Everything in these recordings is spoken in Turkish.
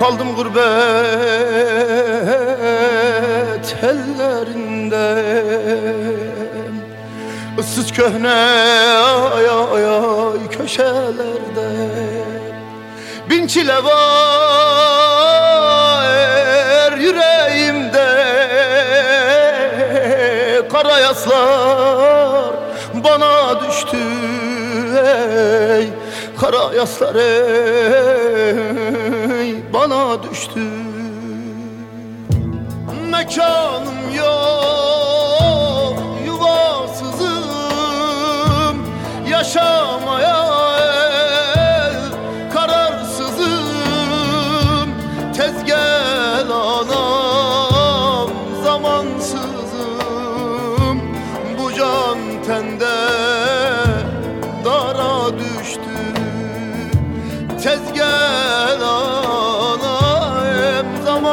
Kaldım gurbet ellerinde. Issız köhne ay ay ay köşelerde. Bin çile var yüreğimde. Kara yaslar bana düştü ey Kara yaslar ey bana düştü. Mekanım yok yuvasızım Yaşamaya el kararsızım. Tez anam zamansızım. Bu can tende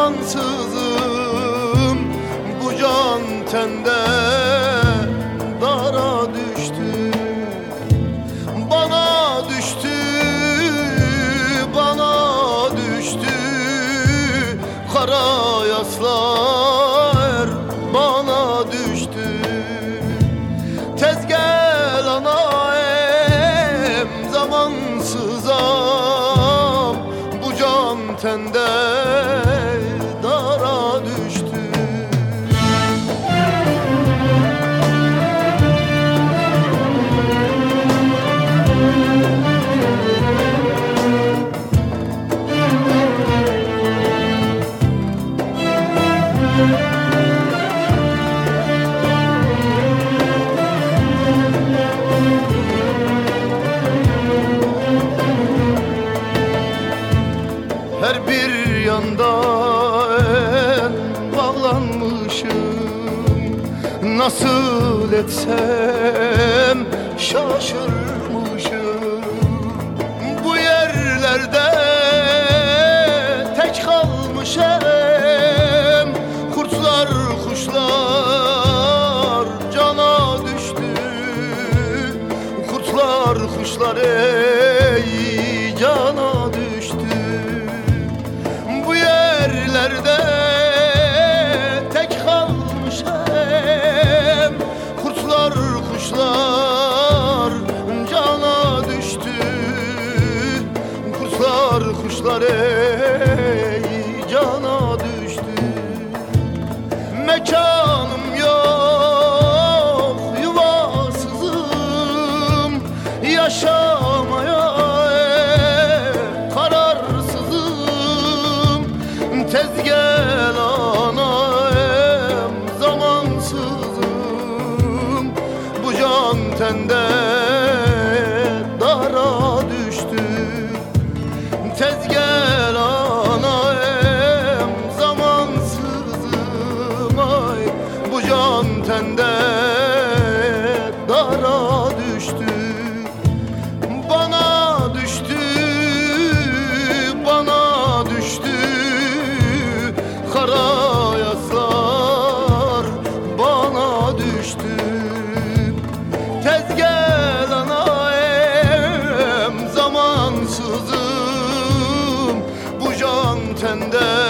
anam zamansızım Bu can tende dara düştü. Bana düştü, bana düştü. Kara yaslar bana düştü. Tez gel anayım zamansızam. Bu can tende Her bir yanda en bağlanmışım. Nasıl etsem şaşırmışım kuşlar ey cana düştü. Bu yerlerde tek kalmışım Kurtlar kuşlar cana düştü. Kurtlar kuşlar ey can tende dara düştü. Tez gel anayım zamansızım ay Bu can tende dara tender